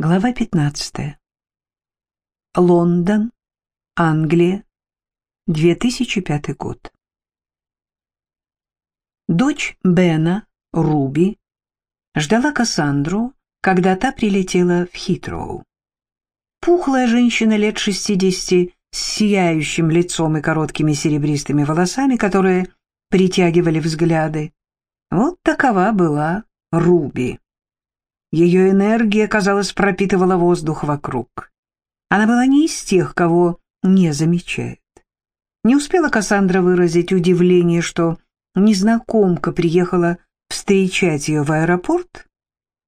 Глава 15. Лондон, Англия, 2005 год. Дочь Бена, Руби, ждала Кассандру, когда та прилетела в Хитроу. Пухлая женщина лет 60 с сияющим лицом и короткими серебристыми волосами, которые притягивали взгляды. Вот такова была Руби. Ее энергия, казалось, пропитывала воздух вокруг. Она была не из тех, кого не замечает. Не успела Кассандра выразить удивление, что незнакомка приехала встречать ее в аэропорт,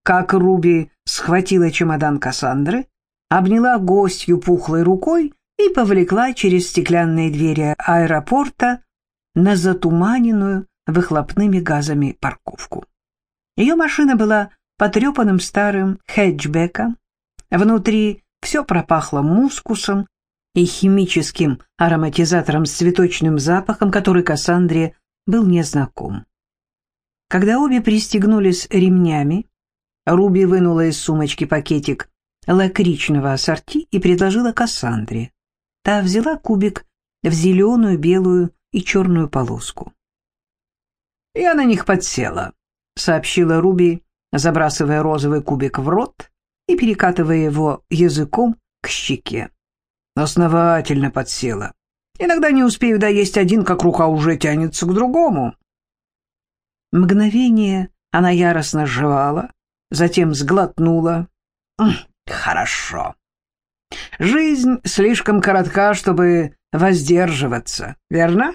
как Руби схватила чемодан Кассандры, обняла гостью пухлой рукой и повлекла через стеклянные двери аэропорта на затуманенную выхлопными газами парковку. Ее машина была потрепанным старым хэтчбеком. Внутри все пропахло мускусом и химическим ароматизатором с цветочным запахом, который Кассандре был незнаком. Когда обе пристегнулись ремнями, Руби вынула из сумочки пакетик лакричного ассорти и предложила Кассандре. Та взяла кубик в зеленую, белую и черную полоску. «Я на них подсела», — сообщила Руби, забрасывая розовый кубик в рот и перекатывая его языком к щеке. Основательно подсела. Иногда не успею доесть один, как рука уже тянется к другому. Мгновение она яростно жевала, затем сглотнула. «Хорошо. Жизнь слишком коротка, чтобы воздерживаться, верно?»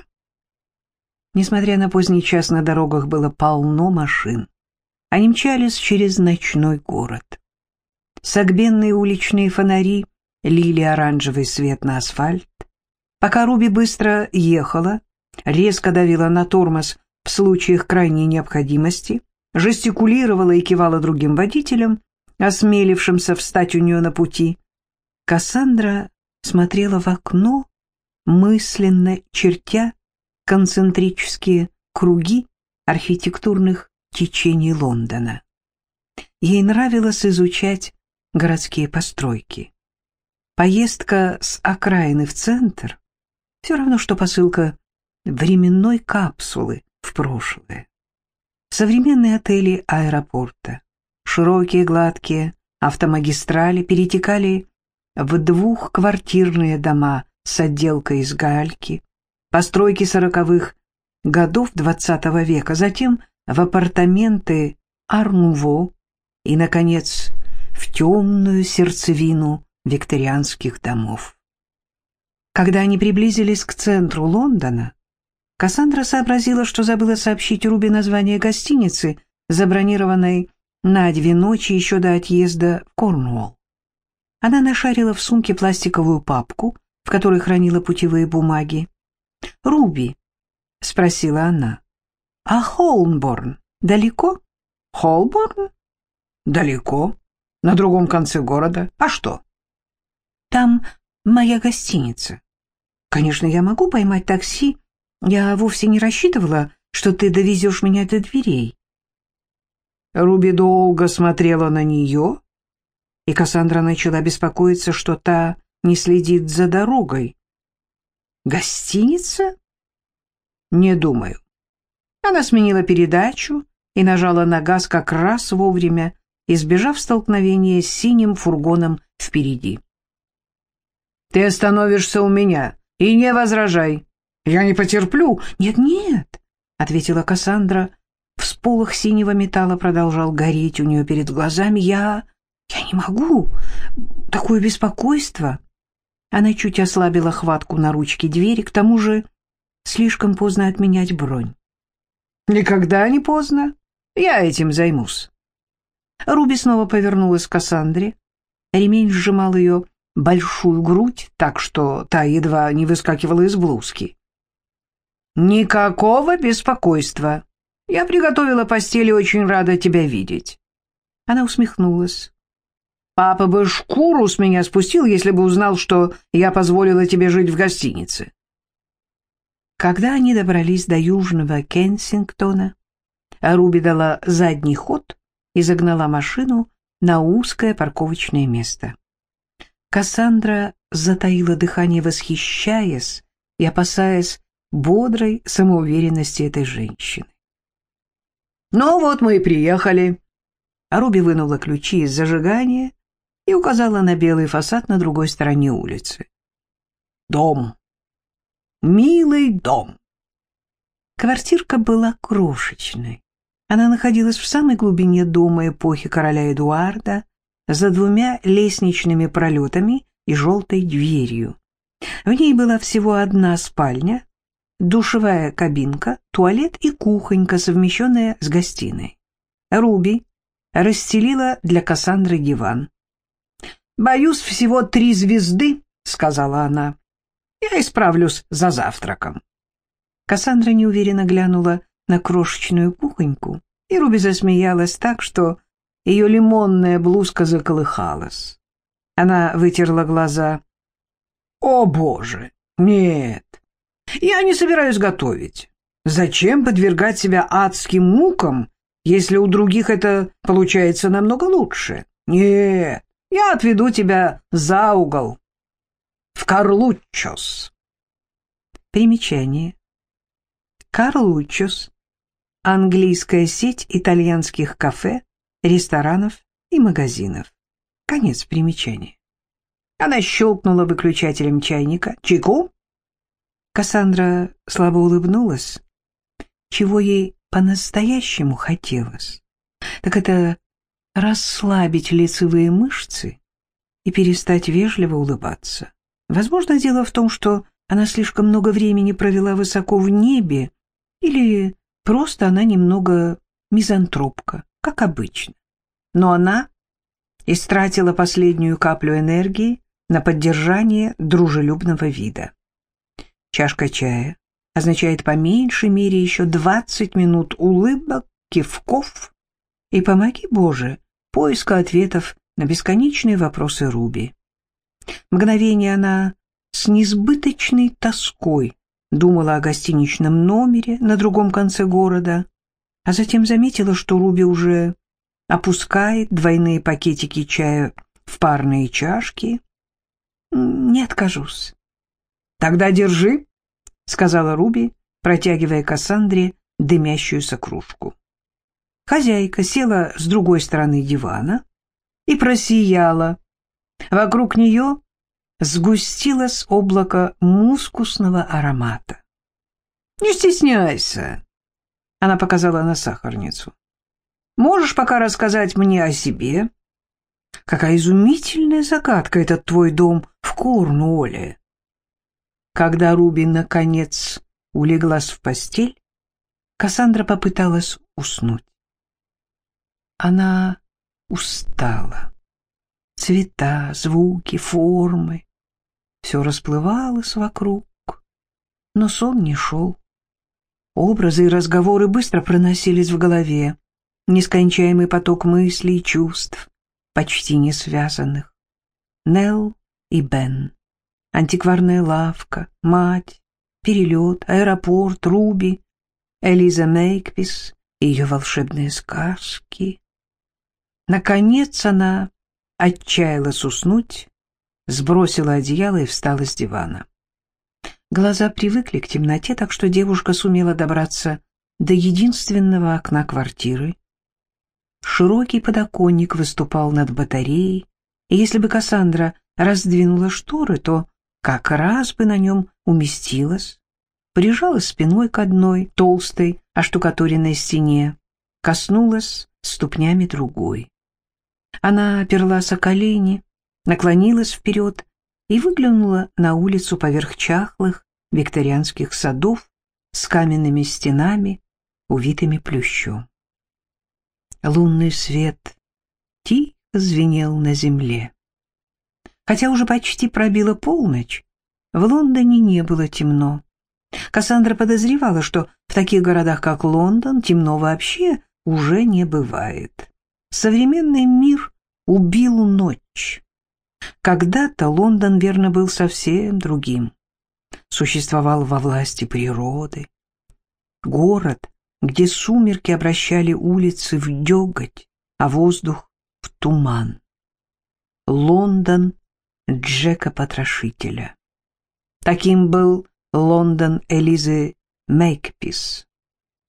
Несмотря на поздний час, на дорогах было полно машин. Они мчались через ночной город. Согбенные уличные фонари лили оранжевый свет на асфальт. Пока Руби быстро ехала, резко давила на тормоз в случаях крайней необходимости, жестикулировала и кивала другим водителям, осмелившимся встать у нее на пути, Кассандра смотрела в окно, мысленно чертя концентрические круги архитектурных течений Лондона. Ей нравилось изучать городские постройки. Поездка с окраины в центр — все равно, что посылка временной капсулы в прошлое. Современные отели аэропорта, широкие гладкие автомагистрали перетекали в двухквартирные дома с отделкой из гальки, постройки сороковых годов XX века, затем в апартаменты Арнуво и, наконец, в темную сердцевину викторианских домов. Когда они приблизились к центру Лондона, Кассандра сообразила, что забыла сообщить Руби название гостиницы, забронированной на две ночи еще до отъезда в Корнуолл. Она нашарила в сумке пластиковую папку, в которой хранила путевые бумаги. «Руби», — спросила она, а Холмборн далеко? Холборн? Далеко. На другом конце города. А что? Там моя гостиница. Конечно, я могу поймать такси. Я вовсе не рассчитывала, что ты довезешь меня до дверей. Руби долго смотрела на нее, и Кассандра начала беспокоиться, что та не следит за дорогой. «Гостиница?» «Не думаю. Она сменила передачу и нажала на газ как раз вовремя, избежав столкновения с синим фургоном впереди. «Ты остановишься у меня и не возражай. Я не потерплю». «Нет-нет», — ответила Кассандра. Всполох синего металла продолжал гореть у нее перед глазами. «Я... я не могу. Такое беспокойство». Она чуть ослабила хватку на ручке двери, к тому же слишком поздно отменять бронь. Никогда не поздно. Я этим займусь. Руби снова повернулась к Кассандре. Ремень сжимал ее большую грудь, так что та едва не выскакивала из блузки. «Никакого беспокойства. Я приготовила постель и очень рада тебя видеть». Она усмехнулась. «Папа бы шкуру с меня спустил, если бы узнал, что я позволила тебе жить в гостинице. Когда они добрались до южного Кенсингтона, Руби дала задний ход и загнала машину на узкое парковочное место. Кассандра затаила дыхание, восхищаясь и опасаясь бодрой самоуверенности этой женщины. «Ну вот мы и приехали». Руби вынула ключи из зажигания и указала на белый фасад на другой стороне улицы. «Дом. Милый дом». Квартирка была крошечной. Она находилась в самой глубине дома эпохи короля Эдуарда, за двумя лестничными пролетами и желтой дверью. В ней была всего одна спальня, душевая кабинка, туалет и кухонька, совмещенная с гостиной. Руби расстелила для Кассандры диван. «Боюсь, всего три звезды», — сказала она. «Я исправлюсь за завтраком». Кассандра неуверенно глянула на крошечную кухоньку, и Руби засмеялась так, что ее лимонная блузка заколыхалась. Она вытерла глаза. «О, Боже! Нет! Я не собираюсь готовить. Зачем подвергать себя адским мукам, если у других это получается намного лучше? Нет, я отведу тебя за угол. В Карлуччос. Примечание. Карлуччос – английская сеть итальянских кафе, ресторанов и магазинов. Конец примечания. Она щелкнула выключателем чайника. «Чайку?» Кассандра слабо улыбнулась. Чего ей по-настоящему хотелось, так это расслабить лицевые мышцы и перестать вежливо улыбаться. Возможно, дело в том, что она слишком много времени провела высоко в небе, или просто она немного мизантропка, как обычно. Но она истратила последнюю каплю энергии на поддержание дружелюбного вида. Чашка чая означает по меньшей мере еще 20 минут улыбок, кивков и, помоги Боже, поиска ответов на бесконечные вопросы Руби. Мгновение она с несбыточной тоской думала о гостиничном номере на другом конце города, а затем заметила, что Руби уже опускает двойные пакетики чая в парные чашки. «Не откажусь. «Тогда держи», — сказала Руби, протягивая Кассандре дымящуюся кружку. Хозяйка села с другой стороны дивана и просияла. Вокруг нее сгустилось облако мускусного аромата. «Не стесняйся», — она показала на сахарницу. «Можешь пока рассказать мне о себе?» «Какая изумительная загадка этот твой дом в Корнуолле!» Когда Руби, наконец, улеглась в постель, Кассандра попыталась уснуть. Она устала. Цвета, звуки, формы — все расплывалось вокруг, но сон не шел. Образы и разговоры быстро проносились в голове, нескончаемый поток мыслей и чувств, почти не связанных. Нелл и Бен антикварная лавка, мать, перелет, аэропорт, Руби, Элиза Мейкпис и ее волшебные сказки. Наконец она отчаялась уснуть, сбросила одеяло и встала с дивана. Глаза привыкли к темноте, так что девушка сумела добраться до единственного окна квартиры. Широкий подоконник выступал над батареей, и если бы Кассандра раздвинула шторы, то как раз бы на нем уместилась, прижалась спиной к одной толстой оштукатуренной стене, коснулась ступнями другой. Она оперлась о колени, наклонилась вперед и выглянула на улицу поверх чахлых викторианских садов с каменными стенами, увитыми плющом. Лунный свет тихо звенел на земле. Хотя уже почти пробила полночь, в Лондоне не было темно. Кассандра подозревала, что в таких городах, как Лондон, темно вообще уже не бывает. Современный мир убил ночь. Когда-то Лондон, верно, был совсем другим. Существовал во власти природы. Город, где сумерки обращали улицы в деготь, а воздух — в туман. Лондон Джека Потрошителя. Таким был Лондон Элизы Мейкпис.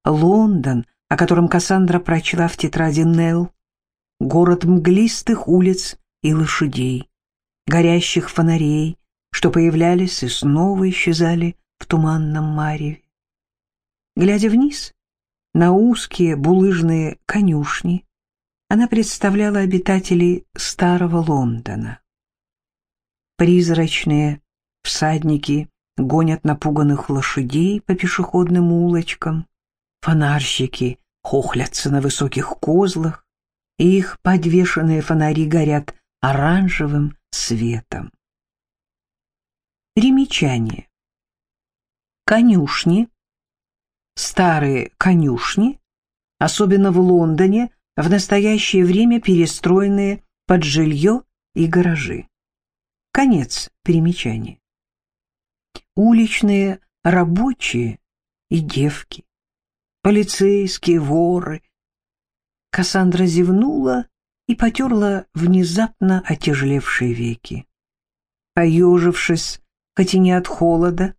Лондон, о котором Кассандра прочла в тетради Нелл, город мглистых улиц и лошадей, горящих фонарей, что появлялись и снова исчезали в туманном мареве. Глядя вниз на узкие булыжные конюшни, она представляла обитателей старого Лондона. Призрачные всадники гонят напуганных лошадей по пешеходным улочкам, фонарщики хохлятся на высоких козлах, и их подвешенные фонари горят оранжевым светом. Примечание. Конюшни, старые конюшни, особенно в Лондоне, в настоящее время перестроенные под жилье и гаражи. Конец примечания. Уличные рабочие и девки, полицейские, воры. Кассандра зевнула и потерла внезапно отяжелевшие веки. Поежившись, хоть и не от холода,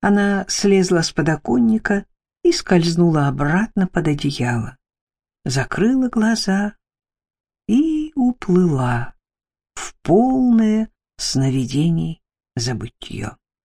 она слезла с подоконника и скользнула обратно под одеяло, закрыла глаза и уплыла в полное сновидений забытье.